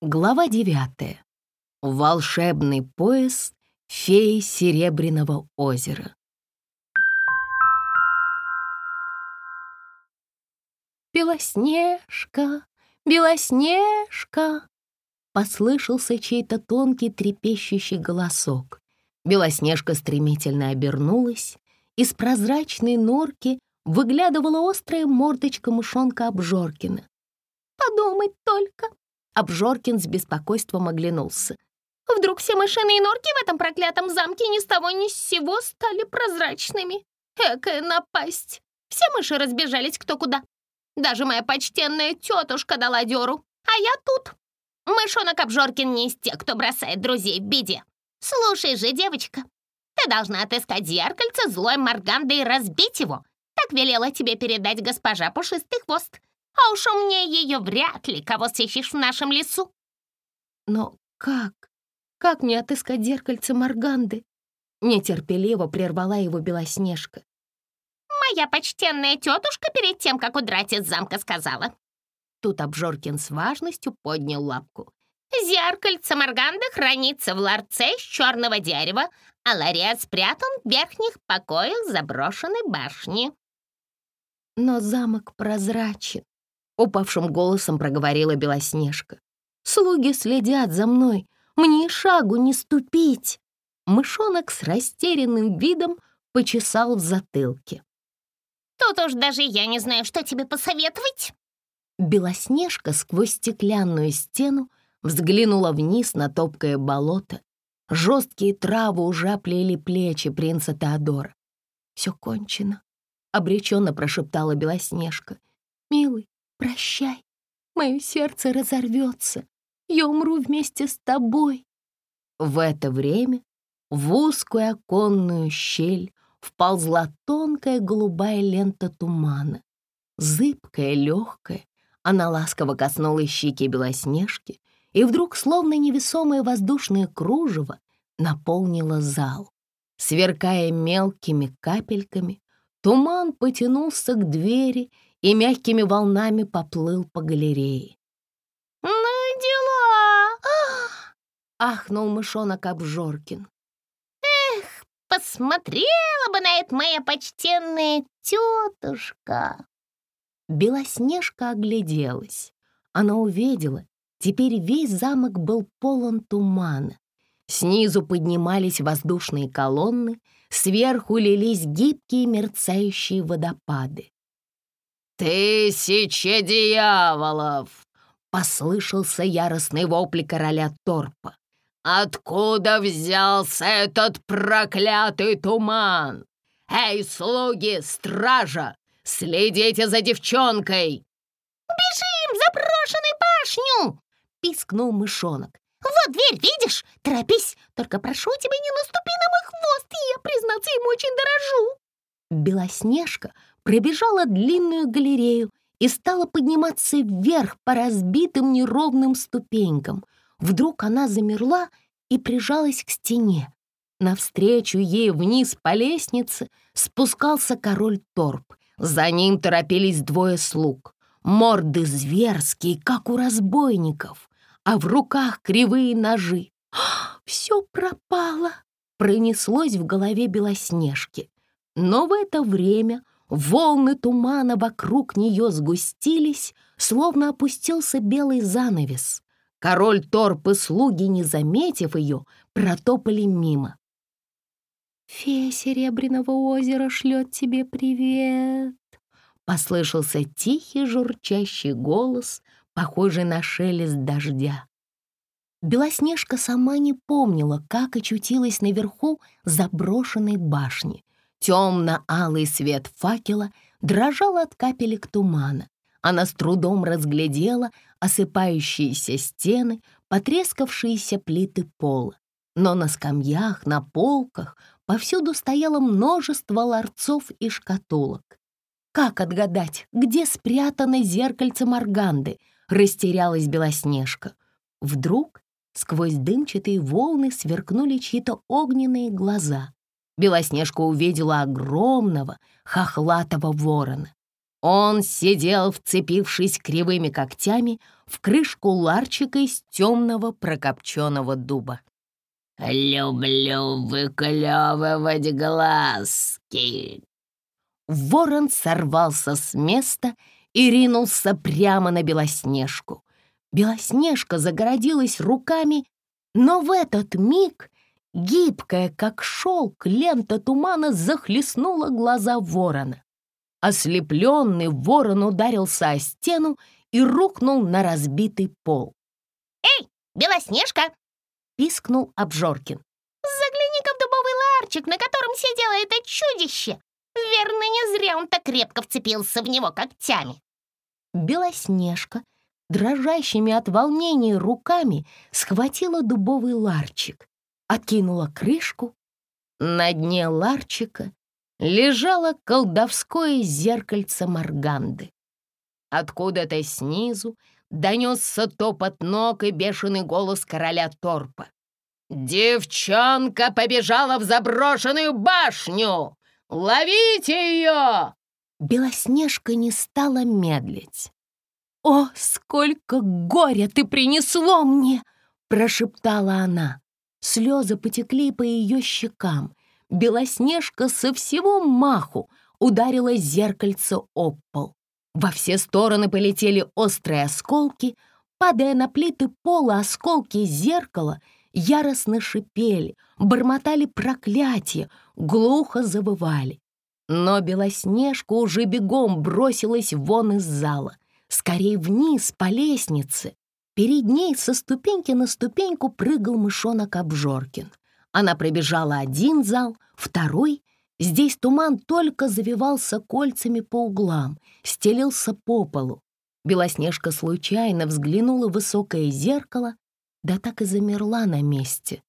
Глава девятая. Волшебный пояс феи Серебряного озера. «Белоснежка, Белоснежка!» Послышался чей-то тонкий трепещущий голосок. Белоснежка стремительно обернулась. Из прозрачной норки выглядывала острая мордочка мышонка Обжоркина. «Подумать только!» Обжоркин с беспокойством оглянулся. «Вдруг все мышиные норки в этом проклятом замке ни с того ни с сего стали прозрачными? Экая напасть! Все мыши разбежались кто куда. Даже моя почтенная тетушка дала дёру, а я тут. Мышонок Обжоркин не из тех, кто бросает друзей в беде. Слушай же, девочка, ты должна отыскать зеркальце злой Марганды и разбить его. Так велела тебе передать госпожа Пушистый Хвост. А уж умнее ее вряд ли кого сыщешь в нашем лесу. Но как? Как мне отыскать зеркальце Марганды? Нетерпеливо прервала его Белоснежка моя почтенная тетушка перед тем, как удрать из замка, сказала». Тут Обжоркин с важностью поднял лапку. «Зеркальце Марганды хранится в ларце из черного дерева, а ларец спрятан в верхних покоях заброшенной башни». «Но замок прозрачен», — упавшим голосом проговорила Белоснежка. «Слуги следят за мной, мне шагу не ступить». Мышонок с растерянным видом почесал в затылке. Тут уж даже я не знаю, что тебе посоветовать». Белоснежка сквозь стеклянную стену взглянула вниз на топкое болото. Жесткие травы уже оплели плечи принца Теодора. «Все кончено», — обреченно прошептала Белоснежка. «Милый, прощай, мое сердце разорвется, я умру вместе с тобой». В это время в узкую оконную щель вползла тонкая голубая лента тумана. Зыбкая, легкая, она ласково коснулась щеки Белоснежки, и вдруг, словно невесомое воздушное кружево, наполнила зал. Сверкая мелкими капельками, туман потянулся к двери и мягкими волнами поплыл по галерее. «Ну дела!» — ахнул мышонок Обжоркин. Посмотрела бы на это моя почтенная тетушка!» Белоснежка огляделась. Она увидела, теперь весь замок был полон тумана. Снизу поднимались воздушные колонны, сверху лились гибкие мерцающие водопады. «Тысяча дьяволов!» — послышался яростный вопль короля Торпа. Откуда взялся этот проклятый туман? Эй, слуги, стража, следите за девчонкой!» «Бежим за брошенной башню!» — пискнул мышонок. «Вот дверь, видишь? Торопись! Только прошу тебя, не наступи на мой хвост, я, признаться, им очень дорожу!» Белоснежка пробежала длинную галерею и стала подниматься вверх по разбитым неровным ступенькам — Вдруг она замерла и прижалась к стене. Навстречу ей вниз по лестнице спускался король Торп. За ним торопились двое слуг. Морды зверские, как у разбойников, а в руках кривые ножи. «Все пропало!» — пронеслось в голове Белоснежки. Но в это время волны тумана вокруг нее сгустились, словно опустился белый занавес. Король Торп и слуги, не заметив ее, протопали мимо. «Фея Серебряного озера шлет тебе привет!» Послышался тихий журчащий голос, похожий на шелест дождя. Белоснежка сама не помнила, как очутилась наверху заброшенной башни. Темно-алый свет факела дрожал от капелек тумана. Она с трудом разглядела осыпающиеся стены, потрескавшиеся плиты пола. Но на скамьях, на полках повсюду стояло множество ларцов и шкатулок. Как отгадать, где спрятано зеркальце Марганды? Растерялась Белоснежка. Вдруг сквозь дымчатые волны сверкнули чьи-то огненные глаза. Белоснежка увидела огромного, хохлатого ворона. Он сидел, вцепившись кривыми когтями в крышку ларчика из темного прокопченного дуба. «Люблю выклевывать глазки!» Ворон сорвался с места и ринулся прямо на Белоснежку. Белоснежка загородилась руками, но в этот миг гибкая, как шелк, лента тумана захлестнула глаза ворона. Ослепленный ворон ударился о стену и рухнул на разбитый пол. «Эй, Белоснежка!» — пискнул Обжоркин. «Загляни-ка в дубовый ларчик, на котором сидело это чудище! Верно, не зря он так крепко вцепился в него когтями!» Белоснежка, дрожащими от волнения руками, схватила дубовый ларчик, откинула крышку. На дне ларчика лежало колдовское зеркальце Марганды. Откуда-то снизу донесся топот ног и бешеный голос короля Торпа. «Девчонка побежала в заброшенную башню! Ловите ее!» Белоснежка не стала медлить. «О, сколько горя ты принесло мне!» — прошептала она. Слезы потекли по ее щекам. Белоснежка со всего маху ударила зеркальце об пол. Во все стороны полетели острые осколки, падая на плиты пола осколки зеркала, яростно шипели, бормотали проклятия, глухо завывали. Но Белоснежка уже бегом бросилась вон из зала, скорее вниз по лестнице. Перед ней со ступеньки на ступеньку прыгал мышонок Обжоркин. Она пробежала один зал, второй. Здесь туман только завивался кольцами по углам, стелился по полу. Белоснежка случайно взглянула в высокое зеркало, да так и замерла на месте.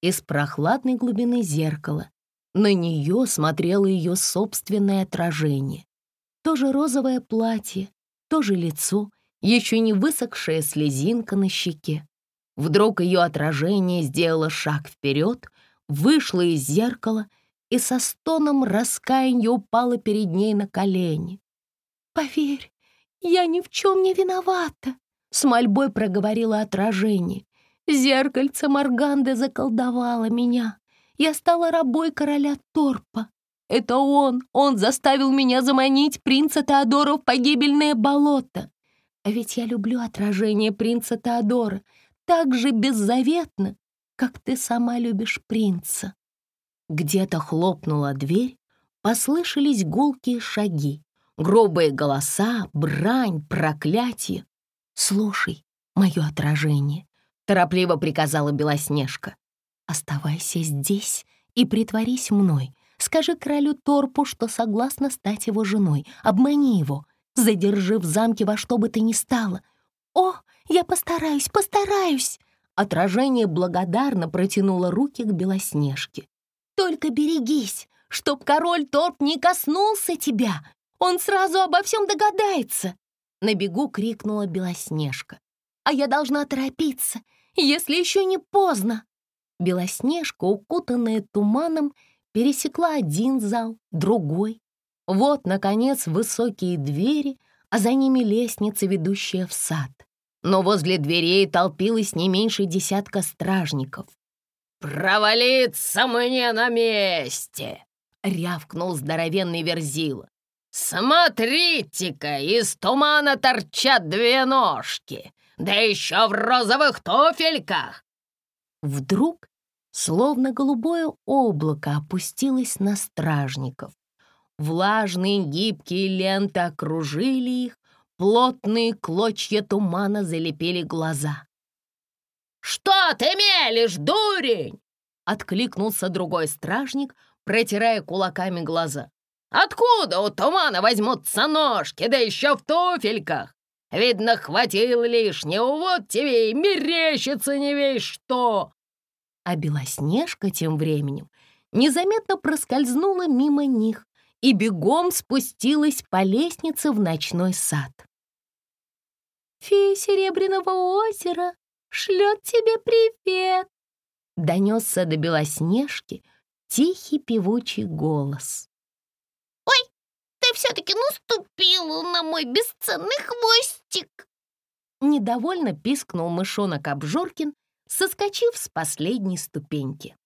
Из прохладной глубины зеркала на нее смотрело ее собственное отражение. Тоже розовое платье, тоже лицо, еще не высохшая слезинка на щеке. Вдруг ее отражение сделало шаг вперед, вышло из зеркала и со стоном раскаяния упало перед ней на колени. «Поверь, я ни в чем не виновата», — с мольбой проговорила отражение. «Зеркальце Марганды заколдовало меня. Я стала рабой короля Торпа. Это он, он заставил меня заманить принца Теодора в погибельное болото. А ведь я люблю отражение принца Теодора так же беззаветно, как ты сама любишь принца. Где-то хлопнула дверь, послышались гулкие шаги, грубые голоса, брань, проклятие. «Слушай, мое отражение», — торопливо приказала Белоснежка. «Оставайся здесь и притворись мной. Скажи королю Торпу, что согласна стать его женой. Обмани его. Задержи в замке во что бы то ни стало. О, я постараюсь, постараюсь!» Отражение благодарно протянуло руки к Белоснежке. «Только берегись, чтоб король Торп не коснулся тебя. Он сразу обо всем догадается!» На бегу крикнула Белоснежка. «А я должна торопиться, если еще не поздно!» Белоснежка, укутанная туманом, пересекла один зал, другой. Вот, наконец, высокие двери, а за ними лестница, ведущая в сад. Но возле дверей толпилось не меньше десятка стражников. «Провалиться мне на месте!» — рявкнул здоровенный верзила. «Смотрите-ка, из тумана торчат две ножки, да еще в розовых туфельках!» Вдруг Словно голубое облако опустилось на стражников. Влажные гибкие ленты окружили их, плотные клочья тумана залепили глаза. «Что ты мелешь, дурень?» — откликнулся другой стражник, протирая кулаками глаза. «Откуда у тумана возьмутся ножки, да еще в туфельках? Видно, хватил лишнего, вот тебе и мерещится не весь что!» А Белоснежка тем временем незаметно проскользнула мимо них и бегом спустилась по лестнице в ночной сад. «Фея Серебряного озера шлет тебе привет!» Донесся до Белоснежки тихий певучий голос. «Ой, ты все-таки наступила на мой бесценный хвостик!» Недовольно пискнул мышонок Обжоркин, соскочив с последней ступеньки.